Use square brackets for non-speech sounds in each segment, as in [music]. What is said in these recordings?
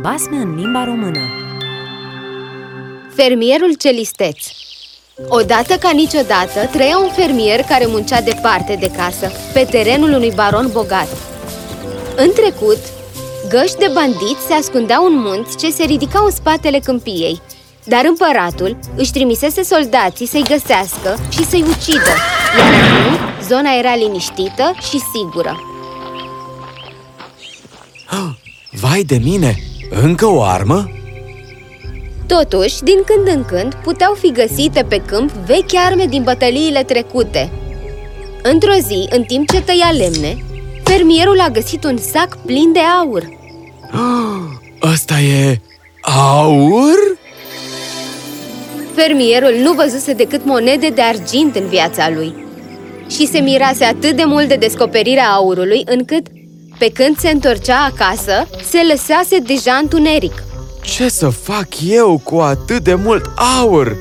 Basme în limba română Fermierul celisteț Odată ca niciodată, trăia un fermier care muncea departe de casă, pe terenul unui baron bogat. În trecut, găști de bandiți se ascundeau în munți ce se ridicau în spatele câmpiei, dar împăratul își trimisese soldații să-i găsească și să-i ucidă, iar acum zona era liniștită și sigură. Vai de mine! Încă o armă? Totuși, din când în când, puteau fi găsite pe câmp vechi arme din bătăliile trecute. Într-o zi, în timp ce tăia lemne, fermierul a găsit un sac plin de aur. [gasps] Ăsta e... aur? Fermierul nu văzuse decât monede de argint în viața lui și se mirase atât de mult de descoperirea aurului încât, pe când se întorcea acasă, se lăsase deja întuneric. Ce să fac eu cu atât de mult aur?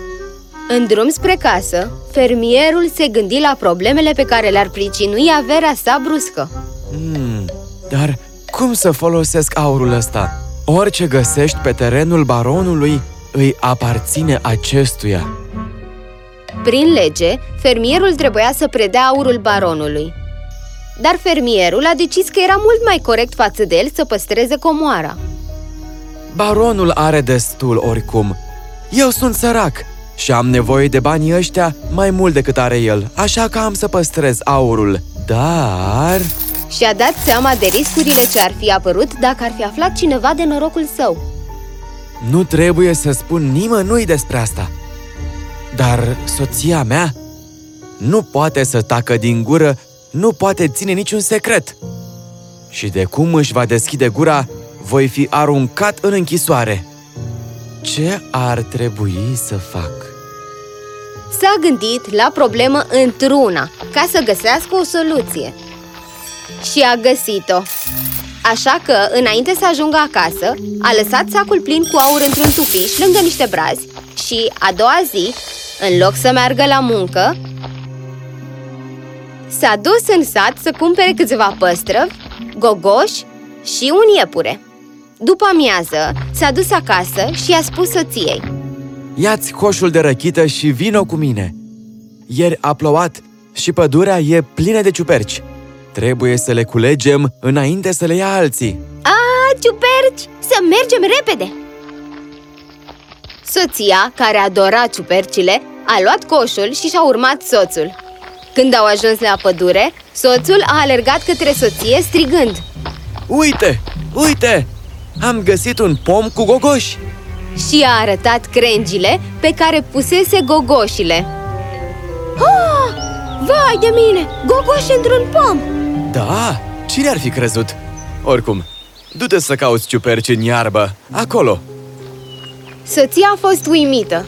În drum spre casă, fermierul se gândi la problemele pe care le-ar pricinui averea sa bruscă. Hmm, dar cum să folosesc aurul ăsta? Orice găsești pe terenul baronului îi aparține acestuia. Prin lege, fermierul trebuia să predea aurul baronului. Dar fermierul a decis că era mult mai corect față de el să păstreze comoara. Baronul are destul oricum. Eu sunt sărac și am nevoie de banii ăștia mai mult decât are el, așa că am să păstrez aurul. Dar... Și-a dat seama de riscurile ce ar fi apărut dacă ar fi aflat cineva de norocul său. Nu trebuie să spun nimănui despre asta. Dar soția mea nu poate să tacă din gură, nu poate ține niciun secret. Și de cum își va deschide gura, voi fi aruncat în închisoare. Ce ar trebui să fac? S-a gândit la problemă într-una, ca să găsească o soluție. Și a găsit-o. Așa că, înainte să ajungă acasă, a lăsat sacul plin cu aur într-un tufiș lângă niște brazi și, a doua zi, în loc să meargă la muncă, s-a dus în sat să cumpere câțiva păstrăvi, gogoși și un iepure. După amiază, s-a dus acasă și a spus soției Ia-ți coșul de răchită și vino cu mine! Ieri a plouat și pădurea e plină de ciuperci. Trebuie să le culegem înainte să le ia alții. A, ciuperci! Să mergem repede! Soția, care adora ciupercile, a luat coșul și și-a urmat soțul. Când au ajuns la pădure, soțul a alergat către soție strigând Uite! Uite! Am găsit un pom cu gogoși! Și a arătat crengile pe care pusese gogoșile oh, Vai de mine! Gogoși într-un pom! Da, cine ar fi crezut? Oricum, du-te să cauți ciuperci în iarbă, acolo Soția a fost uimită,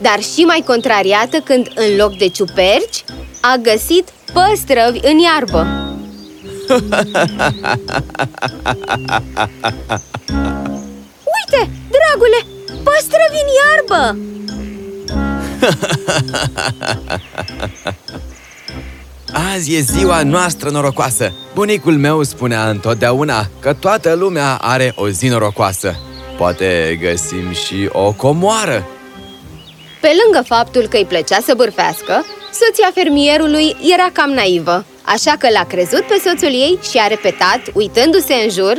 dar și mai contrariată când, în loc de ciuperci, a găsit păstrăvi în iarbă [laughs] Uite, dragule, păstrăvi în iarbă! [laughs] Azi e ziua noastră norocoasă! Bunicul meu spunea întotdeauna că toată lumea are o zi norocoasă. Poate găsim și o comoară. Pe lângă faptul că îi plăcea să bârfească, soția fermierului era cam naivă, așa că l-a crezut pe soțul ei și a repetat, uitându-se în jur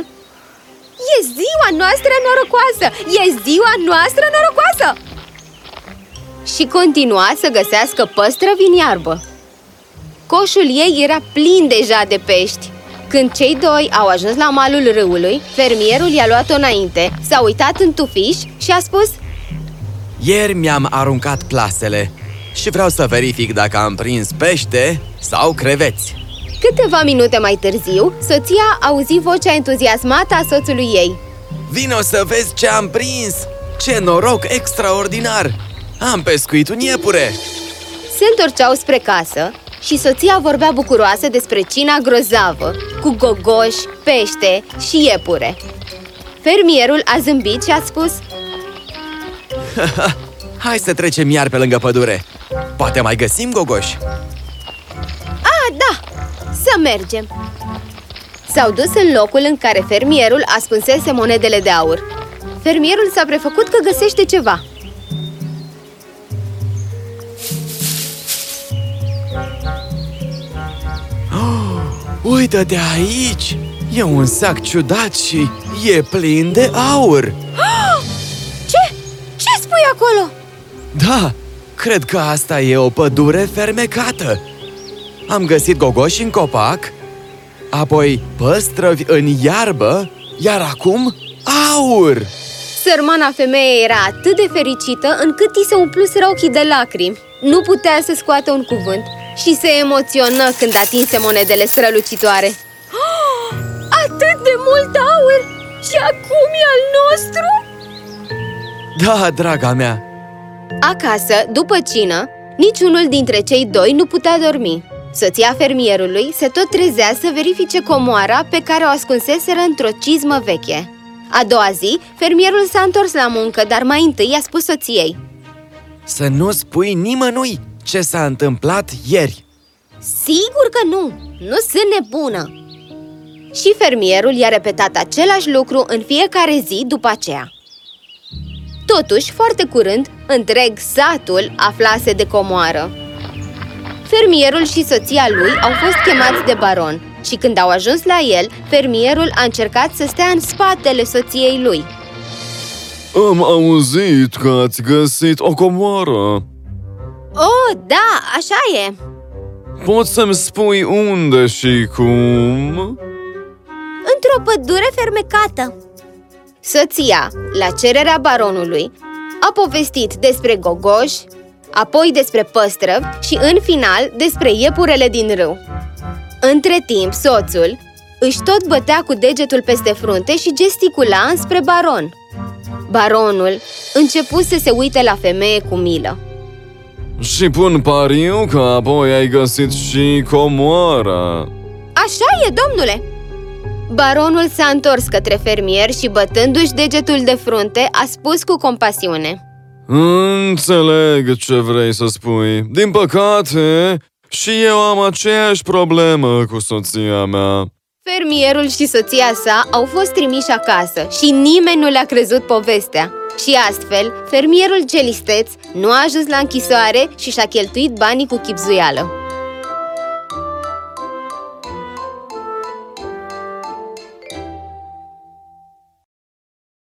E ziua noastră norocoasă! E ziua noastră norocoasă! Și continua să găsească păstrăvi în iarbă. Coșul ei era plin deja de pești. Când cei doi au ajuns la malul râului, fermierul i-a luat-o înainte, s-a uitat în tufiș și a spus Ieri mi-am aruncat plasele și vreau să verific dacă am prins pește sau creveți. Câteva minute mai târziu, soția a auzit vocea entuziasmată a soțului ei. Vino să vezi ce am prins! Ce noroc extraordinar! Am pescuit un iepure! Se întorceau spre casă și soția vorbea bucuroasă despre cina grozavă, cu gogoși, pește și iepure. Fermierul a zâmbit și a spus [laughs] Hai să trecem iar pe lângă pădure! Poate mai găsim gogoși! A, da! Să mergem! S-au dus în locul în care fermierul ascunsese monedele de aur Fermierul s-a prefăcut că găsește ceva. Uită de aici! E un sac ciudat și e plin de aur! [gasps] Ce? Ce spui acolo? Da, cred că asta e o pădure fermecată. Am găsit gogoși în copac, apoi păstrăvi în iarbă, iar acum aur! Sărmana femeie era atât de fericită încât i se umpluseră ochii de lacrimi. Nu putea să scoată un cuvânt și se emoționă când atinse monedele strălucitoare. Oh, [gasps] atât de mult aur! Și acum e al nostru? Da, draga mea! Acasă, după cină, niciunul dintre cei doi nu putea dormi. Soția fermierului se tot trezea să verifice comoara pe care o ascunseseră într-o cizmă veche. A doua zi, fermierul s-a întors la muncă, dar mai întâi i-a spus soției Să nu spui nimănui ce s-a întâmplat ieri Sigur că nu! Nu sunt nebună! Și fermierul i-a repetat același lucru în fiecare zi după aceea. Totuși, foarte curând, întreg satul aflase de comoară. Fermierul și soția lui au fost chemați de baron și când au ajuns la el, fermierul a încercat să stea în spatele soției lui. Am auzit că ați găsit o comoară. Oh, da, așa e! Poți să-mi spui unde și cum? Într-o pădure fermecată. Soția, la cererea baronului, a povestit despre gogoși, apoi despre păstrăvi și, în final, despre iepurele din râu. Între timp, soțul își tot bătea cu degetul peste frunte și gesticula înspre baron. Baronul început să se uite la femeie cu milă. Și pun pariu că apoi ai găsit și comoara. Așa e, domnule! Baronul s-a întors către fermier și, bătându-și degetul de frunte, a spus cu compasiune Înțeleg ce vrei să spui. Din păcate, și eu am aceeași problemă cu soția mea. Fermierul și soția sa au fost trimiși acasă și nimeni nu le-a crezut povestea. Și astfel, fermierul celisteț nu a ajuns la închisoare și și-a cheltuit banii cu chipzuială.